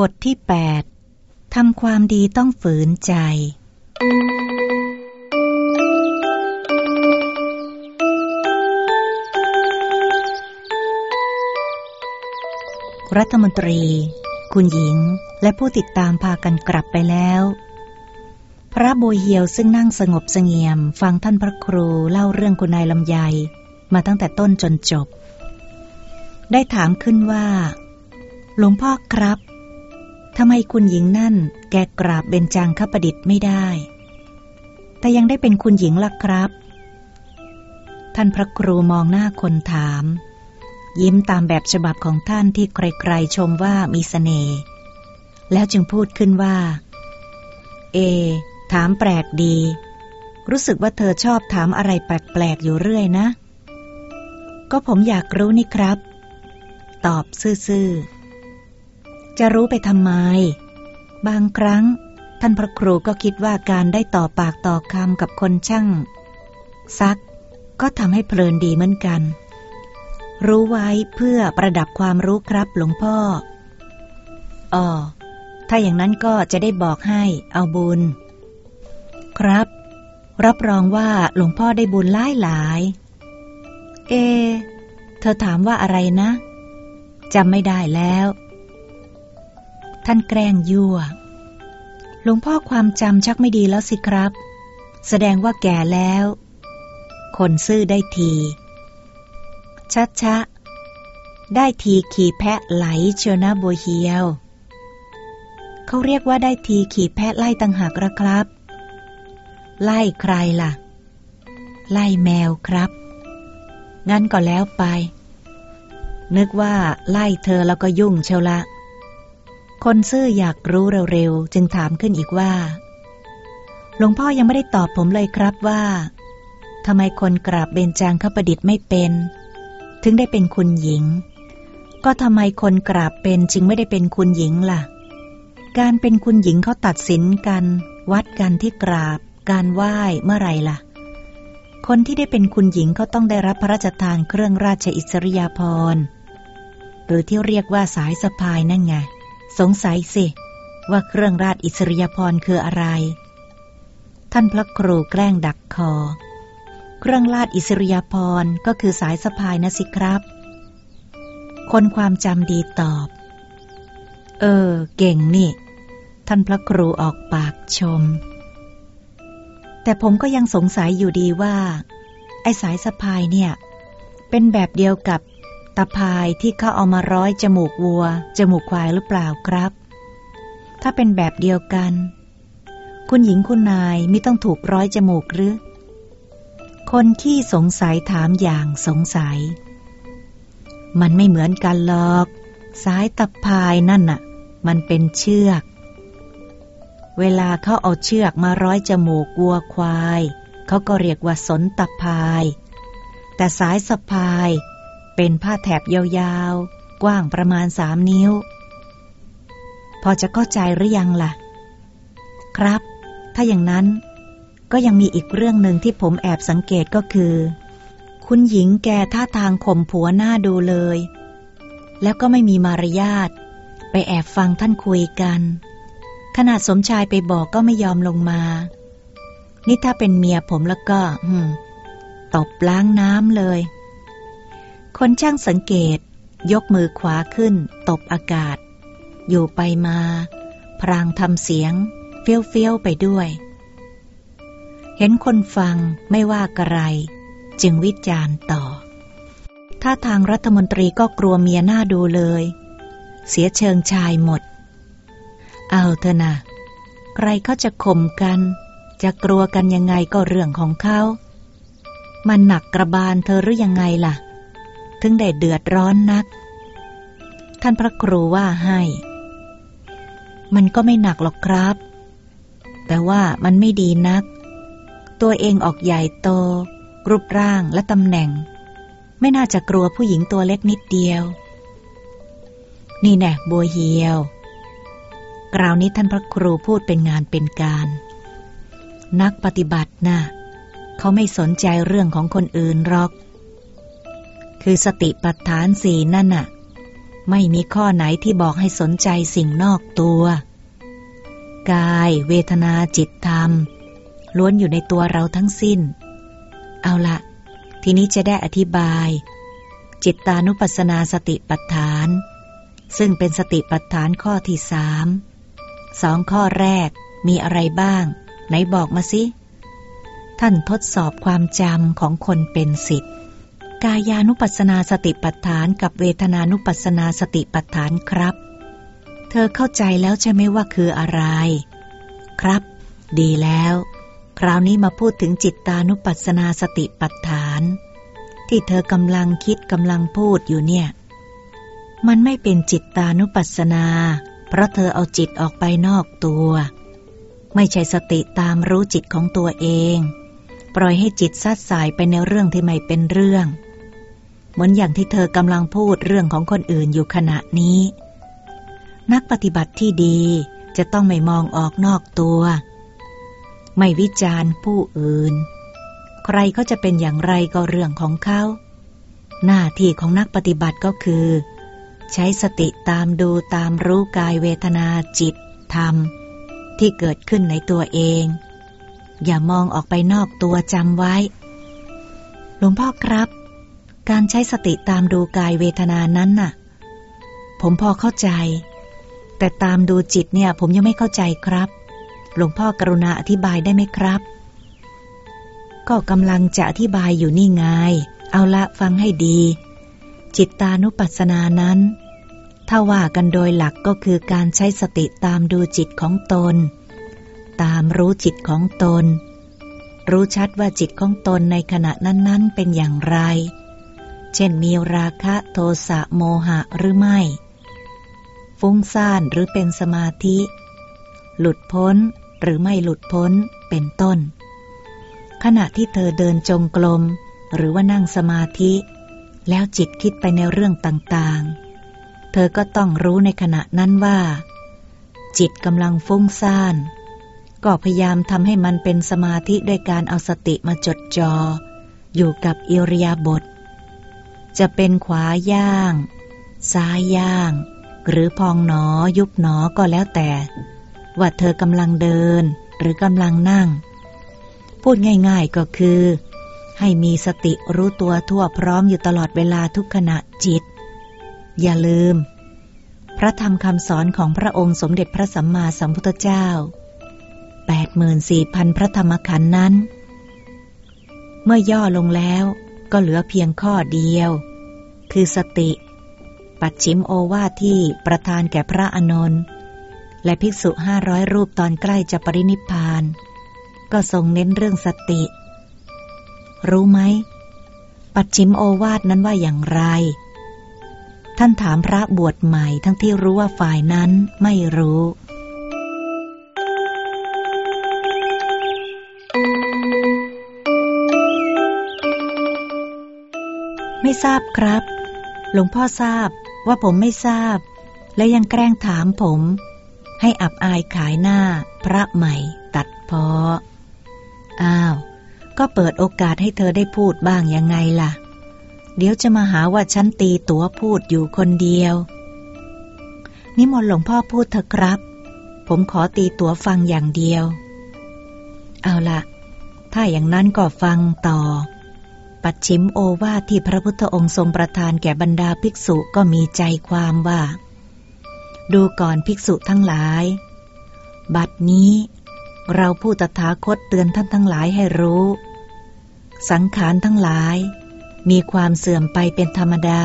บทที่ 8 ทำความดีต้องฝืนใจ รัฐมนตรี คุณหญิงและผู้ติดตามพากันกลับไปแล้ว พระโบยเฮียวซึ่งนั่งสงบเสงี่ยม ฟังท่านพระครูเล่าเรื่องคุณนายลำไยมาตั้งแต่ต้นจนจบ ได้ถามขึ้นว่า หลวงพ่อครับ ทำไมคุณหญิงนั่นแกกราบเบญจังคประดิษฐ์ไม่ได้ แต่ยังได้เป็นคุณหญิงล่ะครับ ท่านพระครูมองหน้าคนถาม ยิ้มตามแบบฉบับของท่านที่ใครๆชมว่ามีสเสน่ห์แล้วจึงพูดขึ้นว่า เอ ถามแปลกดี รู้สึกว่าเธอชอบถามอะไรแปลกๆอยู่เรื่อยนะ ก็ผมอยากรู้นี่ครับ ตอบซื่อๆ จะรู้ไปทำไม บางครั้ง ท่านพระครูก็คิดว่าการได้ต่อปากต่อคำกับคนช่างซัก ก็ทำให้เพลินดีเหมือนกัน รู้ไว้เพื่อประดับความรู้ครับหลวงพ่ออ๋อถ้าอย่างนั้นก็จะได้บอกให้เอาบุญ ครับ รับรองว่าหลวงพ่อได้บุญหลายหลาย เอ เธอถามว่าอะไรนะจำไม่ได้แล้ว ท่านแกล้งยั่ว หลวงพ่อความจำชักไม่ดีแล้วสิครับ แสดงว่าแก่แล้ว คนซื่อได้ทีชัดชะ ได้ทีขี่แพะไหลเชียวนะบัวเฮียว เขาเรียกว่าได้ทีขี่แพะไล่ตังหากระครับ ไล่ใครล่ะ ไล่แมวครับ งั้นก็แล้วไป นึกว่าไล่เธอแล้วก็ยุ่งเชียวละ คนซื่ออยากรู้เร็วๆ จึงถามขึ้นอีกว่า หลวงพ่อยังไม่ได้ตอบผมเลยครับว่าทำไมคนกราบเบญจางคประดิษฐ์ไม่เป็น ถึงได้เป็นคุณหญิง ก็ทำไมคนกราบเป็นจึงไม่ได้เป็นคุณหญิงล่ะ การเป็นคุณหญิงเขาตัดสินกัน วัดกันที่กราบ การไหว้เมื่อไรล่ะ คนที่ได้เป็นคุณหญิงเขาต้องได้รับพระราชทานเครื่องราชอิสริยาภรณ์หรือที่เรียกว่าสายสะพายนั่นไง สงสัยสิ ว่าเครื่องราชอิสริยาภรคืออะไร ท่านพระครูแกล้งดักคอ เครื่องราชอิสริยาภรก็คือสายสะพายนะสิครับ คนความจำดีตอบ เออ เก่งนี่ ท่านพระครูออกปากชม แต่ผมก็ยังสงสัยอยู่ดีว่า ไอ้สายสะพายเนี่ย เป็นแบบเดียวกับ ตะพายที่เขาเอามาร้อยจมูกวัว จมูกควายหรือเปล่าครับ ถ้าเป็นแบบเดียวกัน คุณหญิงคุณนายไม่ต้องถูกร้อยจมูกหรือ คนที่สงสัยถามอย่างสงสัย มันไม่เหมือนกันหรอก สายตะพายนั่นน่ะ มันเป็นเชือก เวลาเขาเอาเชือกมาร้อยจมูกวัวควาย เขาก็เรียกว่าสนตะพาย แต่สายสะพาย เป็นผ้าแถบยาวๆ กว้างประมาณสามนิ้ว พอจะเข้าใจหรือยังล่ะ ครับ ถ้าอย่างนั้นก็ยังมีอีกเรื่องหนึ่งที่ผมแอบสังเกตก็คือ คุณหญิงแกท่าทางข่มผัวหน้าดูเลย แล้วก็ไม่มีมารยาทไปแอบฟังท่านคุยกัน ขนาดสมชายไปบอกก็ไม่ยอมลงมา นี่ถ้าเป็นเมียผมแล้วก็ตบล้างน้ำเลย คนช่างสังเกต ยกมือขวาขึ้น ตบอากาศ อยู่ไปมา พรางทำเสียง เฟี้ยวเฟี้ยวไปด้วย เห็นคนฟังไม่ว่ากระไร จึงวิจารณ์ต่อ ถ้าทางรัฐมนตรีก็กลัวเมียหน้าดูเลย เสียเชิงชายหมด เอาเถอะนะใครเขาจะข่มกัน จะกลัวกันยังไงก็เรื่องของเขา มันหนักกระบาลเธอหรือยังไงล่ะ ถึงได้เดือดร้อนนัก ท่านพระครูว่าให้ มันก็ไม่หนักหรอกครับ แต่ว่ามันไม่ดีนัก ตัวเองออกใหญ่โต รูปร่างและตำแหน่ง ไม่น่าจะกลัวผู้หญิงตัวเล็กนิดเดียว นี่แน่บัวเหียวกล่าวนี้ท่านพระครูพูดเป็นงานเป็นการ นักปฏิบัตินะ่ะเขาไม่สนใจเรื่องของคนอื่นหรอก คือสติปัฏฐานสี่นั่นน่ะ ไม่มีข้อไหนที่บอกให้สนใจสิ่งนอกตัว กาย เวทนาจิตธรรม ล้วนอยู่ในตัวเราทั้งสิ้น เอาละทีนี้จะได้อธิบาย จิตตานุปัสสนาสติปัฏฐาน ซึ่งเป็นสติปัฏฐานข้อที่สามสองข้อแรกมีอะไรบ้าง ไหนบอกมาสิ ท่านทดสอบความจำของคนเป็นสิทธิ์ กายานุปัสสนาสติปัฏฐานกับเวทนานุปัสสนาสติปัฏฐานครับ เธอเข้าใจแล้วใช่ไหมว่าคืออะไร ครับ ดีแล้ว คราวนี้มาพูดถึงจิตตานุปัสสนาสติปัฏฐาน ที่เธอกำลังคิดกำลังพูดอยู่เนี่ย มันไม่เป็นจิตตานุปัสสนา เพราะเธอเอาจิตออกไปนอกตัว ไม่ใช่สติตามรู้จิตของตัวเอง ปล่อยให้จิตซัดสายไปในเรื่องที่ไม่เป็นเรื่อง เหมือนอย่างที่เธอกำลังพูดเรื่องของคนอื่นอยู่ขณะนี้ นักปฏิบัติที่ดีจะต้องไม่มองออกนอกตัว ไม่วิจารณ์ผู้อื่น ใครเขาจะเป็นอย่างไรก็เรื่องของเขา หน้าที่ของนักปฏิบัติก็คือ ใช้สติตามดูตามรู้กายเวทนาจิต ธรรม ที่เกิดขึ้นในตัวเอง อย่ามองออกไปนอกตัวจำไว้ หลวงพ่อครับ การใช้สติตามดูกายเวทนานั้นน่ะ ผมพอเข้าใจ แต่ตามดูจิตเนี่ย ผมยังไม่เข้าใจครับ หลวงพ่อกรุณาอธิบายได้ไหมครับ ก็กำลังจะอธิบายอยู่นี่ไง เอาละฟังให้ดี จิตตานุปัสสนานั้น ถ้าว่ากันโดยหลักก็คือการใช้สติตามดูจิตของตน ตามรู้จิตของตน รู้ชัดว่าจิตของตนในขณะนั้น ๆ เป็นอย่างไร เช่นมีราคะโทสะโมหะหรือไม่ ฟุ้งซ่านหรือเป็นสมาธิ หลุดพ้นหรือไม่หลุดพ้นเป็นต้น ขณะที่เธอเดินจงกรมหรือว่านั่งสมาธิ แล้วจิตคิดไปในเรื่องต่างๆ เธอก็ต้องรู้ในขณะนั้นว่า จิตกำลังฟุ้งซ่านก็พยายามทำให้มันเป็นสมาธิด้วยการเอาสติมาจดจอ่ออยู่กับอิริยาบถ จะเป็นขวาย่าง ซ้ายย่าง หรือพองหนอยุบหนอก็แล้วแต่ ว่าเธอกำลังเดินหรือกำลังนั่ง พูดง่ายๆก็คือ ให้มีสติรู้ตัวทั่วพร้อมอยู่ตลอดเวลาทุกขณะจิต อย่าลืม พระธรรมคำสอนของพระองค์สมเด็จพระสัมมาสัมพุทธเจ้า 84,000 พระธรรมขันธ์นั้น เมื่อย่อลงแล้ว ก็เหลือเพียงข้อเดียว คือสติ ปัดชิมโอวาทที่ประทานแก่พระอนนท์และภิกษุห้าร้อยรูปตอนใกล้จะปรินิพาน ก็ทรงเน้นเรื่องสติ รู้ไหม ปัดชิมโอวาทนั้นว่าอย่างไร ท่านถามพระบวชใหม่ทั้งที่รู้ว่าฝ่ายนั้นไม่รู้ ไม่ทราบครับ หลวงพ่อทราบว่าผมไม่ทราบ และยังแกล้งถามผม ให้อับอายขายหน้าพระใหม่ตัดพอ อ้าว ก็เปิดโอกาสให้เธอได้พูดบ้างยังไงล่ะ เดี๋ยวจะมาหาว่าฉันตีตัวพูดอยู่คนเดียว นิมนต์หลวงพ่อพูดเถอะครับ ผมขอตีตัวฟังอย่างเดียว เอาละถ้าอย่างนั้นก็ฟังต่อ ปัดชิมโอวาทที่พระพุทธองค์ทรงประทานแก่บรรดาภิกษุก็มีใจความว่า ดูก่อนภิกษุทั้งหลาย บัดนี้ เราผู้ตถาคตเตือนท่านทั้งหลายให้รู้ สังขารทั้งหลาย มีความเสื่อมไปเป็นธรรมดา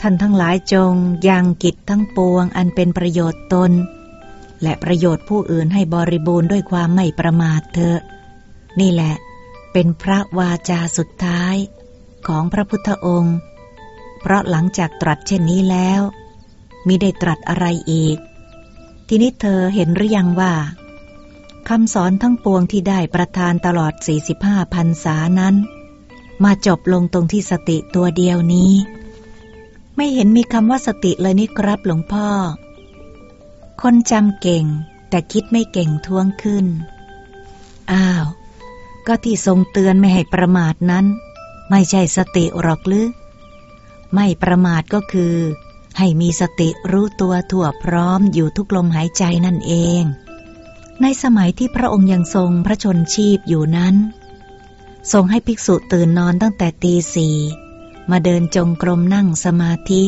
ท่านทั้งหลายจงยังกิจทั้งปวงอันเป็นประโยชน์ตน และประโยชน์ผู้อื่นให้บริบูรณ์ด้วยความไม่ประมาทเถอะนี่แหละ เป็นพระวาจาสุดท้ายของพระพุทธองค์ เพราะหลังจากตรัสเช่นนี้แล้วมิได้ตรัสอะไรอีก ทีนี้เธอเห็นหรือยังว่าคำสอนทั้งปวงที่ได้ประทานตลอด 45พันษานั้น มาจบลงตรงที่สติตัวเดียวนี้ ไม่เห็นมีคำว่าสติเลยนี่ครับหลวงพ่อ คนจำเก่งแต่คิดไม่เก่งท้วงขึ้น อ้าว ก็ที่ทรงเตือนไม่ให้ประมาทนั้น ไม่ใช่สติหรอกหรือ ไม่ประมาทก็คือ ให้มีสติรู้ตัวทั่วพร้อมอยู่ทุกลมหายใจนั่นเอง ในสมัยที่พระองค์ยังทรงพระชนชีพอยู่นั้น ทรงให้ภิกษุตื่นนอนตั้งแต่ตีสี่มาเดินจงกรมนั่งสมาธิ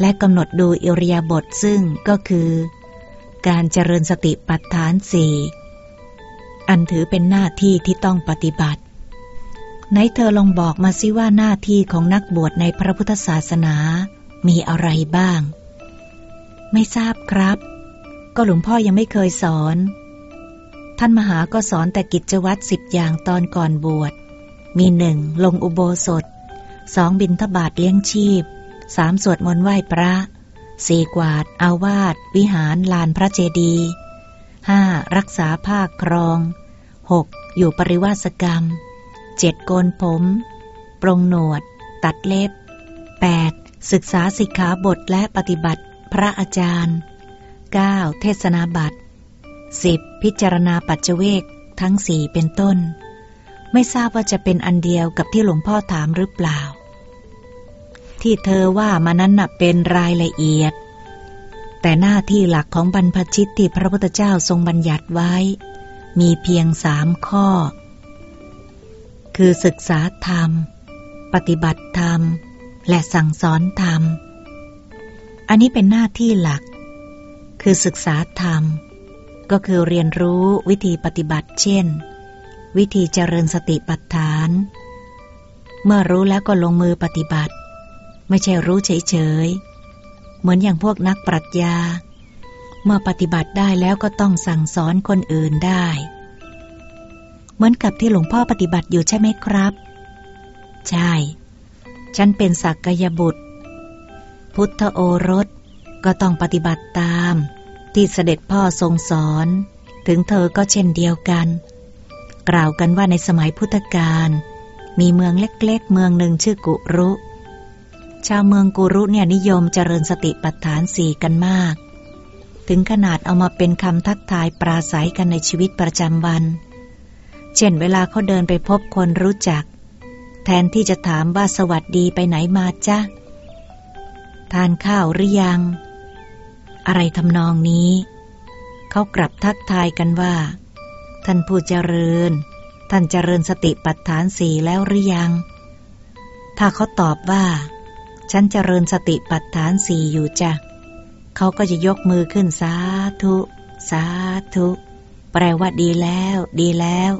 และกำหนดดูอิริยาบถซึ่งก็คือ การเจริญสติปัฏฐานสี่ อันถือเป็นหน้าที่ที่ต้องปฏิบัติ ไหนเธอลองบอกมาสิว่าหน้าที่ของนักบวชในพระพุทธศาสนามีอะไรบ้าง ไม่ทราบครับ ก็หลวงพ่อยังไม่เคยสอน ท่านมหาก็สอนแต่กิจวัตรสิบอย่างตอนก่อนบวช มีหนึ่งลงอุโบสถสองบินทบาทเลี้ยงชีพสามสวดมนต์ไหว้พระสี่กวาด อาวาสวิหารลานพระเจดีย์ ห้ารักษาภาคครองหกอยู่ปริวาสกรรมเจ็ดโกนผม ปรงหนวด ตัดเล็บ 8. ศึกษาสิกขาบทและปฏิบัติ พระอาจารย์ 9. เทศนาบัตร 10. พิจารณาปัจเจเวกทั้งสี่เป็นต้น ไม่ทราบว่าจะเป็นอันเดียวกับที่หลวงพ่อถามหรือเปล่า ที่เธอว่ามานั้นนับเป็นรายละเอียด แต่หน้าที่หลักของบรรพชิตที่พระพุทธเจ้าทรงบัญญัติไว้ มีเพียงสามข้อ คือศึกษาธรรม ปฏิบัติธรรม และสั่งสอนธรรม อันนี้เป็นหน้าที่หลัก คือศึกษาธรรม ก็คือเรียนรู้วิธีปฏิบัติเช่น วิธีเจริญสติปัฏฐาน เมื่อรู้แล้วก็ลงมือปฏิบัติ ไม่ใช่รู้เฉยๆ เหมือนอย่างพวกนักปรัชญา เมื่อปฏิบัติได้แล้วก็ต้องสั่งสอนคนอื่นได้ เหมือนกับที่หลวงพ่อปฏิบัติอยู่ใช่ไหมครับ ใช่ ฉันเป็นสักกยบุตร พุทธโอรสก็ต้องปฏิบัติตาม ที่เสด็จพ่อทรงสอน ถึงเธอก็เช่นเดียวกัน กล่าวกันว่าในสมัยพุทธกาลมีเมืองเล็กๆ เมืองหนึ่งชื่อกุรุ ชาวเมืองกุรุเนี่ยนิยมเจริญสติปัฏฐานสี่กันมาก ถึงขนาดเอามาเป็นคำทักทายปราศัยกันในชีวิตประจำวัน เช่นเวลาเขาเดินไปพบคนรู้จัก แทนที่จะถามว่าสวัสดีไปไหนมาจ้ะทานข้าวหรือยัง อะไรทำนองนี้ เขากลับทักทายกันว่า ท่านผู้เจริญ ท่านเจริญสติปัฏฐานสี่แล้วหรือยัง ถ้าเขาตอบว่า ฉันเจริญสติปัฏฐานสี่อยู่จ้ะเขาก็จะยกมือขึ้นสาธุ สาธุ แปลว่าดีแล้ว ดีแล้ว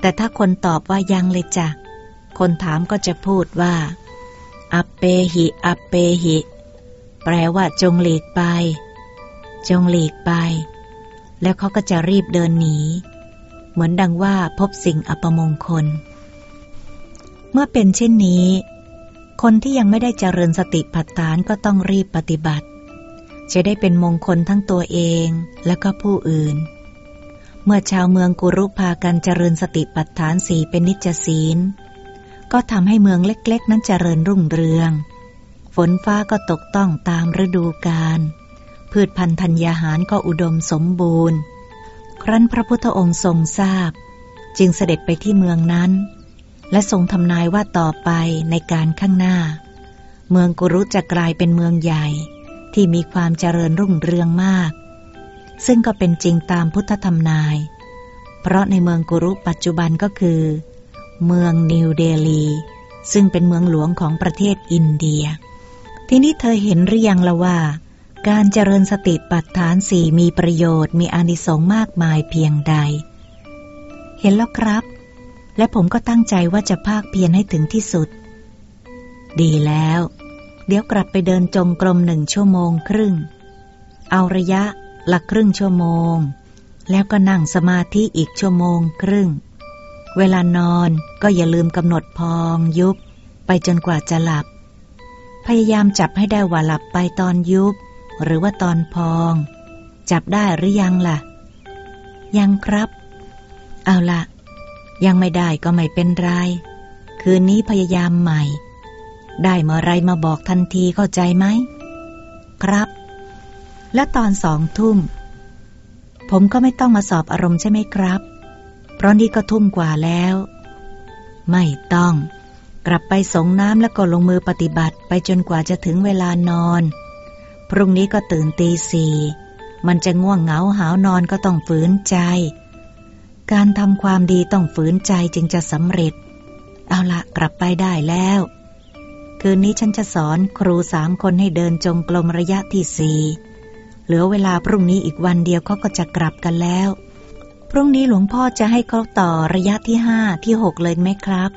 แต่ถ้าคนตอบว่ายังเลยจ้ะคนถามก็จะพูดว่าอัปเปหิอัปเปหิ แปลว่าจงหลีกไป จงหลีกไป แล้วเขาก็จะรีบเดินหนี เหมือนดังว่าพบสิ่งอัปมงคล เมื่อเป็นเช่นนี้ คนที่ยังไม่ได้เจริญสติปัฏฐานก็ต้องรีบปฏิบัติ จะได้เป็นมงคลทั้งตัวเองและก็ผู้อื่น เมื่อชาวเมืองกุรุพากันเจริญสติปัฏฐานสีเป็นนิจศีล ก็ทำให้เมืองเล็ก ๆ นั้นเจริญรุ่งเรือง ฝนฟ้าก็ตกต้องตามฤดูกาลพืชพันธุ์ธัญญาหารก็อุดมสมบูรณ์ ครั้นพระพุทธองค์ทรงทราบ จึงเสด็จไปที่เมืองนั้น และทรงทำนายว่าต่อไปในการข้างหน้า เมืองกุรุจะกลายเป็นเมืองใหญ่ที่มีความเจริญรุ่งเรืองมาก ซึ่งก็เป็นจริงตามพุทธธรรมนาย เพราะในเมืองกุรุปัจจุบันก็คือ เมืองนิวเดลี ซึ่งเป็นเมืองหลวงของประเทศอินเดีย ที่นี้เธอเห็นหรือยังละว่า การเจริญสติปัฏฐานสี่มีประโยชน์มีอานิสงส์มากมายเพียงใด เห็นแล้วครับ และผมก็ตั้งใจว่าจะภาคเพียรให้ถึงที่สุด ดีแล้ว เดี๋ยวกลับไปเดินจงกรมหนึ่งชั่วโมงครึ่ง เอาระยะหลักครึ่งชั่วโมง แล้วก็นั่งสมาธิอีกชั่วโมงครึ่ง เวลานอนก็อย่าลืมกำหนดพองยุบ ไปจนกว่าจะหลับ พยายามจับให้ได้ว่าหลับไปตอนยุบ หรือว่าตอนพอง จับได้หรือยังล่ะ ยังครับ เอาล่ะ ยังไม่ได้ก็ไม่เป็นไร คืนนี้พยายามใหม่ ได้เมื่อไรมาบอกทันทีเข้าใจไหม ครับ และตอนสองทุ่ม ผมก็ไม่ต้องมาสอบอารมณ์ใช่ไหมครับ เพราะนี่ก็ทุ่มกว่าแล้ว ไม่ต้อง กลับไปสงน้ำแล้วก็ลงมือปฏิบัติไปจนกว่าจะถึงเวลานอน พรุ่งนี้ก็ตื่นตีสี่มันจะง่วงเหงาหาวนอนก็ต้องฝืนใจ การทำความดีต้องฝืนใจจึงจะสำเร็จ เอาละกลับไปได้แล้ว คืนนี้ฉันจะสอนครูสามคนให้เดินจงกรมระยะที่สี่เหลือเวลาพรุ่งนี้อีกวันเดียวเขาก็จะกลับกันแล้ว พรุ่งนี้หลวงพ่อจะให้เขาต่อระยะที่ห้าที่หกเลยไหมครับ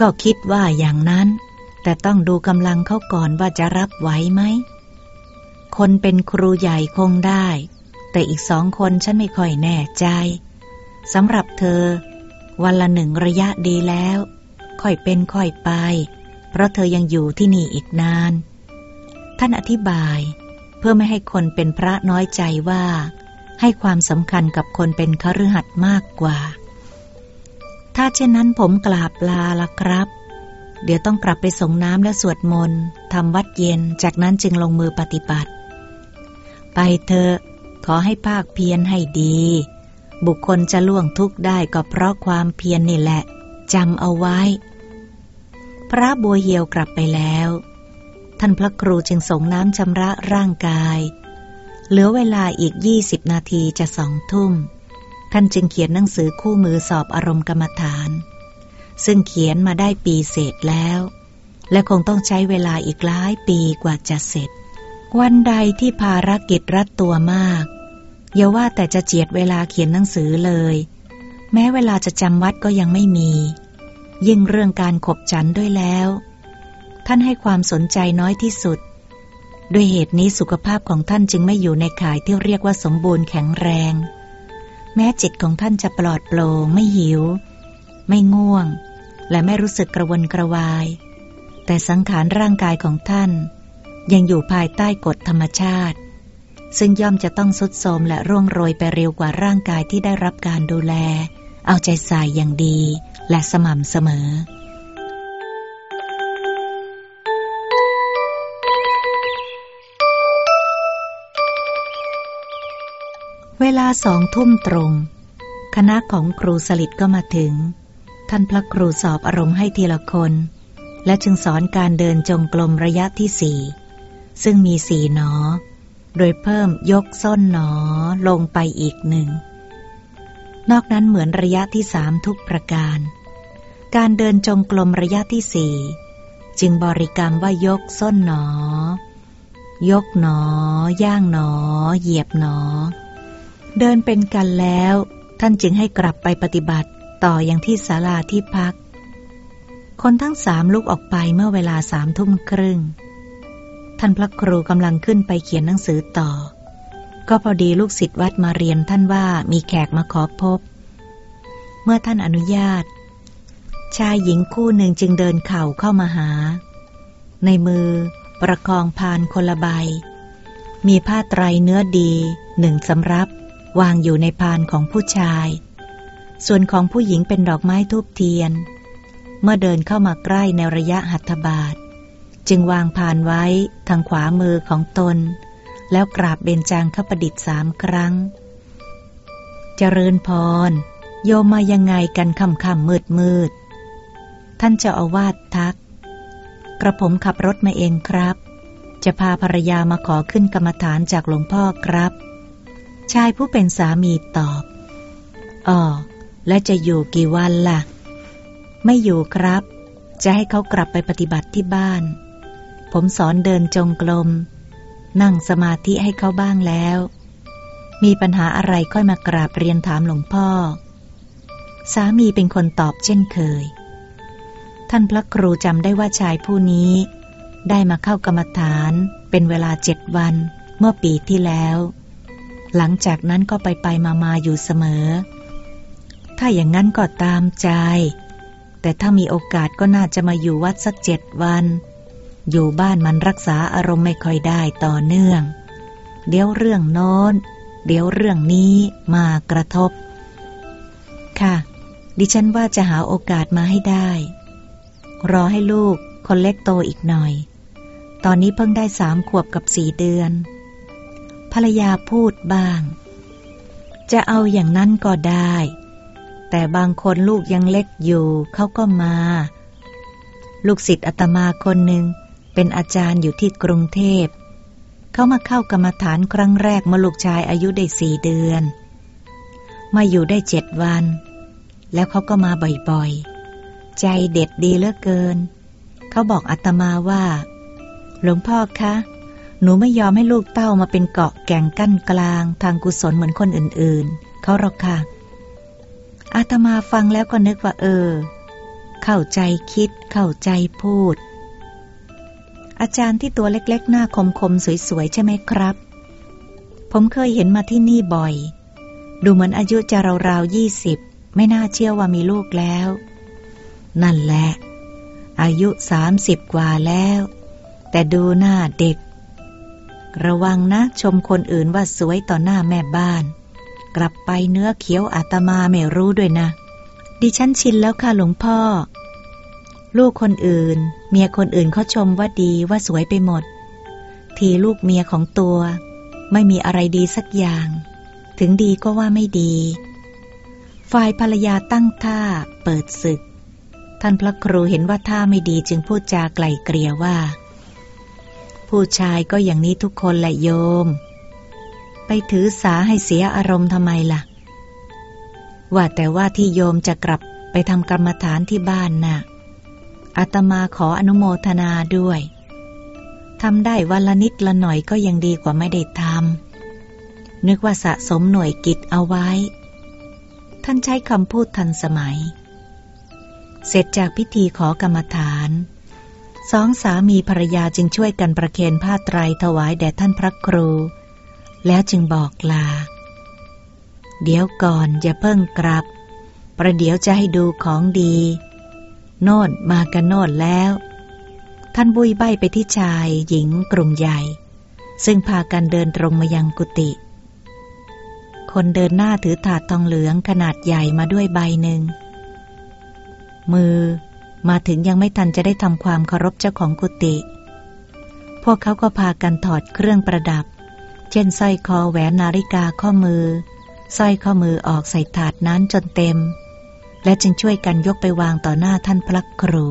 ก็คิดว่าอย่างนั้น แต่ต้องดูกำลังเขาก่อนว่าจะรับไหวไหม คนเป็นครูใหญ่คงได้ แต่อีกสองคนฉันไม่ค่อยแน่ใจ สำหรับเธอ วันละหนึ่งระยะดีแล้ว ค่อยเป็นค่อยไป เพราะเธอยังอยู่ที่นี่อีกนาน ท่านอธิบาย เพื่อไม่ให้คนเป็นพระน้อยใจว่า ให้ความสำคัญกับคนเป็นคฤหัสถ์มากกว่า ถ้าเช่นนั้นผมกราบลาละครับ เดี๋ยวต้องกลับไปส่งน้ำและสวดมนต์ทำวัดเย็นจากนั้นจึงลงมือปฏิบัติ ไปเถอะขอให้ภาคเพียรให้ดี บุคคลจะล่วงทุกข์ได้ก็เพราะความเพียรนนี่แหละจำเอาไว้ พระบัวเหียวกลับไปแล้ว ท่านพระครูจึงส่งน้ำชำระร่างกาย เหลือเวลาอีกยี่สิบนาทีจะสองทุ่ม ท่านจึงเขียนหนังสือคู่มือสอบอารมณ์กรรมฐาน ซึ่งเขียนมาได้ปีเศษแล้ว และคงต้องใช้เวลาอีกหลายปีกว่าจะเสร็จ วันใดที่ภารกิจรัดตัวมาก อย่าว่าแต่จะเจียดเวลาเขียนหนังสือเลย แม้เวลาจะจำวัดก็ยังไม่มี ยิ่งเรื่องการขบฉันด้วยแล้ว ท่านให้ความสนใจน้อยที่สุด ด้วยเหตุนี้สุขภาพของท่านจึงไม่อยู่ในข่ายที่เรียกว่าสมบูรณ์แข็งแรง แม้จิตของท่านจะปลอดโปร่งไม่หิว ไม่ง่วง และไม่รู้สึกกระวนกระวาย แต่สังขารร่างกายของท่าน ยังอยู่ภายใต้กฎธรรมชาติ ซึ่งย่อมจะต้องสุดโทมและร่วงโรยไปเร็วกว่าร่างกายที่ได้รับการดูแล เอาใจใส่อย่างดีและสม่ำเสมอ เวลาสองทุ่มตรง คณะของครูสลิดก็มาถึง ท่านพระครูสอบอารมณ์ให้ทีละคน และจึงสอนการเดินจงกรมระยะที่สี่ซึ่งมีสี่หนอ โดยเพิ่มยกส้นหนอลงไปอีกหนึ่ง นอกนั้นเหมือนระยะที่สามทุกประการ การเดินจงกรมระยะที่สี่จึงบริกรรมว่ายกส้นหนอ ยกหนอย่างหนอ เหยียบหนอ เดินเป็นกันแล้ว ท่านจึงให้กลับไปปฏิบัติต่ออย่างที่ศาลาที่พัก คนทั้งสามลุกออกไปเมื่อเวลาสามทุ่มครึ่ง ท่านพระครูกำลังขึ้นไปเขียนหนังสือต่อ ก็พอดีลูกศิษย์วัดมาเรียนท่านว่ามีแขกมาขอพบ เมื่อท่านอนุญาต ชายหญิงคู่หนึ่งจึงเดินเข่าเข้ามาหา ในมือประคองพานคนละใบ มีผ้าไตรเนื้อดีหนึ่งสำรับ วางอยู่ในพานของผู้ชาย ส่วนของผู้หญิงเป็นดอกไม้ทูบเทียน เมื่อเดินเข้ามาใกล้ในระยะหัตถบาท จึงวางผ่านไว้ทางขวามือของตน แล้วกราบเบญจางคประดิษฐ์สามครั้ง เจริญพร โยมมายังไงกันคำคำมืดมืด ท่านเจ้าอาวาสทัก กระผมขับรถมาเองครับ จะพาภรรยามาขอขึ้นกรรมฐานจากหลวงพ่อครับ ชายผู้เป็นสามีตอบอ๋อและจะอยู่กี่วันล่ะ ไม่อยู่ครับ จะให้เขากลับไปปฏิบัติที่บ้าน ผมสอนเดินจงกรม นั่งสมาธิให้เขาบ้างแล้ว มีปัญหาอะไรค่อยมากราบเรียนถามหลวงพ่อ สามีเป็นคนตอบเช่นเคย ท่านพระครูจำได้ว่าชายผู้นี้ ได้มาเข้ากรรมฐานเป็นเวลาเจ็ดวันเมื่อปีที่แล้ว หลังจากนั้นก็ไปไปมามาอยู่เสมอ ถ้าอย่างนั้นก็ตามใจ แต่ถ้ามีโอกาสก็น่าจะมาอยู่วัดสักเจ็ดวัน อยู่บ้านมันรักษาอารมณ์ไม่ค่อยได้ต่อเนื่อง เดี๋ยวเรื่องโน้น เดี๋ยวเรื่องนี้มากระทบ ค่ะ ดิฉันว่าจะหาโอกาสมาให้ได้ รอให้ลูกคนเล็กโตอีกหน่อย ตอนนี้เพิ่งได้สามขวบกับสี่เดือน ภรรยาพูดบ้าง จะเอาอย่างนั้นก็ได้ แต่บางคนลูกยังเล็กอยู่เขาก็มา ลูกศิษย์อาตมาคนหนึ่ง เป็นอาจารย์อยู่ที่กรุงเทพ เขามาเข้ากรรมฐานครั้งแรกเมื่อลูกชายอายุได้สี่เดือน มาอยู่ได้เจ็ดวัน แล้วเขาก็มาบ่อยๆ ใจเด็ดดีเหลือเกิน เขาบอกอาตมาว่า หลวงพ่อคะ หนูไม่ยอมให้ลูกเต้ามาเป็นเกาะแก่งกั้นกลางทางกุศลเหมือนคนอื่นๆ เขาหรอกค่ะ อาตมาฟังแล้วก็นึกว่าเออ เข้าใจคิดเข้าใจพูด อาจารย์ที่ตัวเล็กๆ หน้าคมๆ สวยๆ ใช่ไหมครับ ผมเคยเห็นมาที่นี่บ่อย ดูเหมือนอายุจะราวๆยี่สิบ ไม่น่าเชื่อว่ามีลูกแล้ว นั่นแหละ อายุสามสิบกว่าแล้ว แต่ดูหน้าเด็ก ระวังนะชมคนอื่นว่าสวยต่อหน้าแม่บ้าน กลับไปเนื้อเขียวอาตมาไม่รู้ด้วยนะ ดิฉันชินแล้วค่ะหลวงพ่อ ลูกคนอื่น เมียคนอื่นเขาชมว่าดีว่าสวยไปหมด ทีลูกเมียของตัว ไม่มีอะไรดีสักอย่าง ถึงดีก็ว่าไม่ดี ฝ่ายภรรยาตั้งท่าเปิดศึก ท่านพระครูเห็นว่าท่าไม่ดีจึงพูดจาไกล่เกลี่ยว่า ผู้ชายก็อย่างนี้ทุกคนแหละโยม ไปถือสาให้เสียอารมณ์ทำไมล่ะ ว่าแต่ว่าที่โยมจะกลับไปทำกรรมฐานที่บ้านนะ่ะ อาตมาขออนุโมทนาด้วยทำได้วันละนิดละหน่อยก็ยังดีกว่าไม่ได้ทำนึกว่าสะสมหน่วยกิจเอาไว้ ท่านใช้คำพูดทันสมัย เสร็จจากพิธีขอกรรมฐาน สองสามีภรรยาจึงช่วยกันประเคนผ้าไตรถวายแด่ท่านพระครู แล้วจึงบอกลา เดี๋ยวก่อนอย่าเพิ่งกลับ ประเดี๋ยวจะให้ดูของดี โน่นมากันโน่นแล้ว ท่านบุยใบไปที่ชายหญิงกลุ่มใหญ่ ซึ่งพากันเดินตรงมายังกุฏิคนเดินหน้าถือถาดทองเหลืองขนาดใหญ่มาด้วยใบหนึ่ง มือมาถึงยังไม่ทันจะได้ทำความเคารพเจ้าของกุฏิพวกเขาก็พากันถอดเครื่องประดับ เช่นสร้อยคอแหวนนาฬิกาข้อมือสร้อยข้อมือออกใส่ถาดนั้นจนเต็ม และจึงช่วยกันยกไปวางต่อหน้าท่านพระครู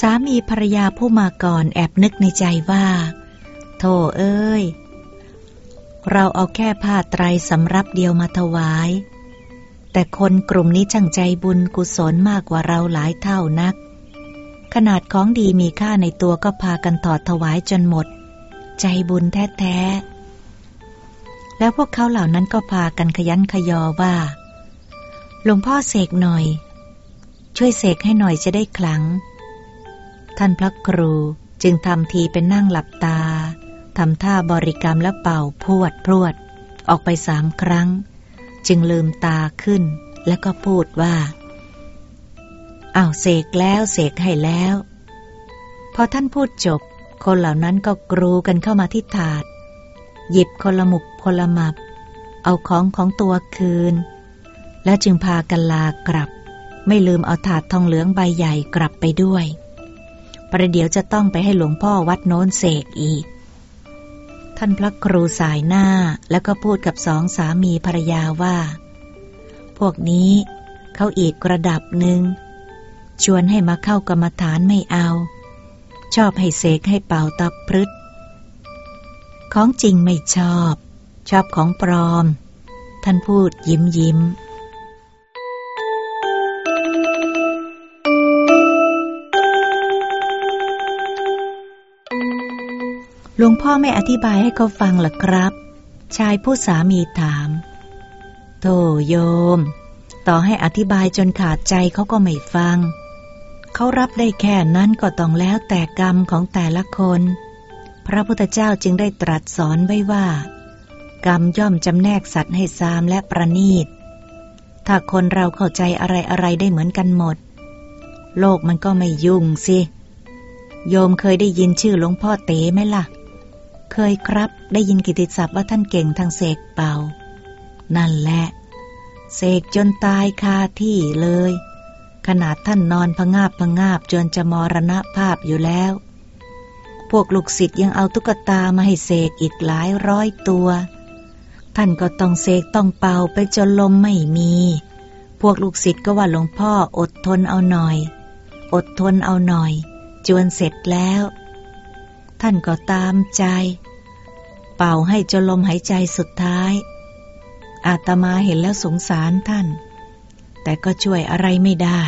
สามีภรรยาผู้มาก่อนแอบนึกในใจว่า โธ่เอ้ย เราเอาแค่ผ้าไตรสำรับเดียวมาถวาย แต่คนกลุ่มนี้ช่างใจบุญกุศลมากกว่าเราหลายเท่านัก ขนาดของดีมีค่าในตัวก็พากันถอดถวายจนหมด ใจบุญแท้ๆแล้วพวกเขาเหล่านั้นก็พากันขยันขยอว่า หลวงพ่อเสกหน่อย ช่วยเสกให้หน่อยจะได้คลัง ท่านพระครูจึงทำทีเป็นนั่งหลับตาทำท่าบริกรรมและเป่าพวดพรวด ออกไปสามครั้ง จึงลืมตาขึ้น แล้วก็พูดว่าอ้าวเสกแล้วเสกให้แล้ว พอท่านพูดจบ คนเหล่านั้นก็กรูกันเข้ามาที่ถาด หยิบคนละหมุกคนละมับ เอาของของตัวคืน แล้วจึงพากันลากลับ ไม่ลืมเอาถาดทองเหลืองใบใหญ่กลับไปด้วย ประเดี๋ยวจะต้องไปให้หลวงพ่อวัดโน้นเสกอีก ท่านพระครูสายหน้าแล้วก็พูดกับสองสามีภรรยาว่า พวกนี้เขาอีกระดับหนึ่ง ชวนให้มาเข้ากรรมฐานไม่เอา ชอบให้เสกให้เป่าตับพรึดของจริงไม่ชอบ ชอบของปลอม ท่านพูดยิ้มยิ้ม หลวงพ่อไม่อธิบายให้เขาฟังหรอครับ ชายผู้สามีถาม โธ่โยม ต่อให้อธิบายจนขาดใจเขาก็ไม่ฟัง เขารับได้แค่นั้นก็ต้องแล้วแต่กรรมของแต่ละคน พระพุทธเจ้าจึงได้ตรัสสอนไว้ว่า กรรมย่อมจำแนกสัตว์ให้ซามและประนีต ถ้าคนเราเข้าใจอะไรอะไรได้เหมือนกันหมด โลกมันก็ไม่ยุ่งสิ โยมเคยได้ยินชื่อหลวงพ่อเต๋ไหมล่ะ เคยครับ ได้ยินกิติศัพท์ว่าท่านเก่งทางเสกเป่า นั่นแหละ เสกจนตายคาที่เลย ขนาดท่านนอนพงาบพงาบจนจะมรณภาพอยู่แล้ว พวกลูกศิษย์ยังเอาตุ๊กตามาให้เสกอีกหลายร้อยตัว ท่านก็ต้องเสกต้องเป่าไปจนลมไม่มี พวกลูกศิษย์ก็ว่าหลวงพ่ออดทนเอาหน่อย อดทนเอาหน่อย จวนเสร็จแล้วท่านก็ตามใจ เป่าให้จนลมหายใจสุดท้าย อาตมาเห็นแล้วสงสารท่าน แต่ก็ช่วยอะไรไม่ได้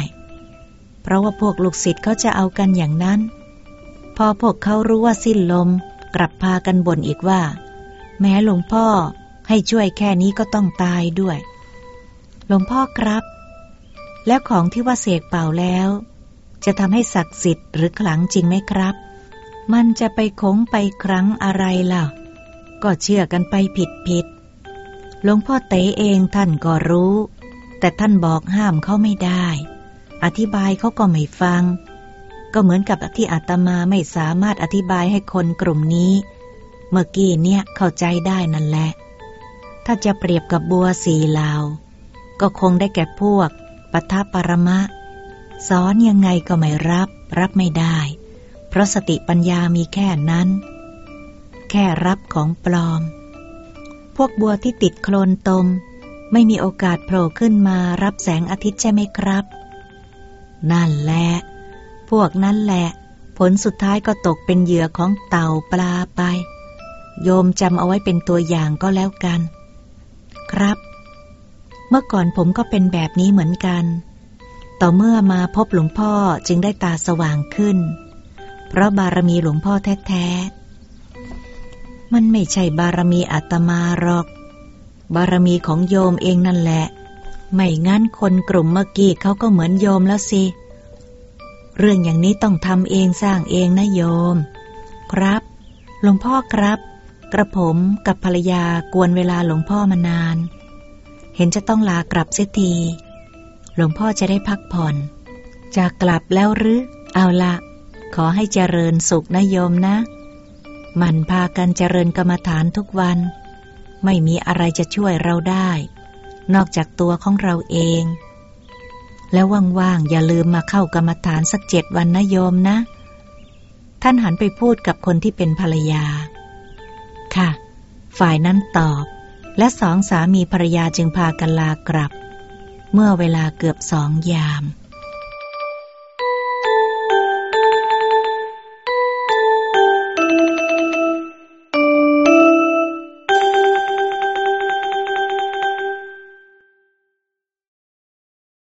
เพราะว่าพวกลูกศิษย์เขาจะเอากันอย่างนั้น พอพวกเขารู้ว่าสิ้นลมกลับพากันบ่นอีกว่า แม้หลวงพ่อให้ช่วยแค่นี้ก็ต้องตายด้วย หลวงพ่อครับ แล้วของที่ว่าเสกเป่าแล้ว จะทำให้ศักดิ์สิทธิ์หรือขลังจริงไหมครับ มันจะไปคงไปครั้งอะไรล่ะ ก็เชื่อกันไปผิดผิดหลวงพ่อเต๋เองท่านก็รู้ แต่ท่านบอกห้ามเขาไม่ได้ อธิบายเขาก็ไม่ฟัง ก็เหมือนกับที่อาตมาไม่สามารถอธิบายให้คนกลุ่มนี้ เมื่อกี้เนี่ยเข้าใจได้นั่นแหละ ถ้าจะเปรียบกับบัวสีเหลาก็คงได้แก่พวกปัทปรมะ สอนยังไงก็ไม่รับ รับไม่ได้ เพราะสติปัญญามีแค่นั้น แค่รับของปลอม พวกบัวที่ติดโคลนตม ไม่มีโอกาสโผล่ขึ้นมารับแสงอาทิตย์ใช่ไหมครับ นั่นแหละ พวกนั้นแหละ ผลสุดท้ายก็ตกเป็นเหยื่อของเต่าปลาไป โยมจำเอาไว้เป็นตัวอย่างก็แล้วกัน ครับ เมื่อก่อนผมก็เป็นแบบนี้เหมือนกัน ต่อเมื่อมาพบหลวงพ่อจึงได้ตาสว่างขึ้น เพราะบารมีหลวงพ่อแท้ๆ มันไม่ใช่บารมีอาตมาหรอก บารมีของโยมเองนั่นแหละ ไม่งั้นคนกลุ่มเมื่อกี้เขาก็เหมือนโยมแล้วสิ เรื่องอย่างนี้ต้องทำเองสร้างเองนะโยม ครับหลวงพ่อครับ กระผมกับภรรยากวนเวลาหลวงพ่อมานาน เห็นจะต้องลากลับเสียทีหลวงพ่อจะได้พักผ่อน จะกลับแล้วหรือ เอาละ ขอให้เจริญสุขนะโยมนะ มันพากันเจริญกรรมฐานทุกวัน ไม่มีอะไรจะช่วยเราได้ นอกจากตัวของเราเอง แล้วว่างๆอย่าลืมมาเข้ากรรมฐานสักเจ็ดวันนะโยมนะ ท่านหันไปพูดกับคนที่เป็นภรรยา ค่ะ ฝ่ายนั้นตอบ และสองสามีภรรยาจึงพากันลากลับ เมื่อเวลาเกือบสองยาม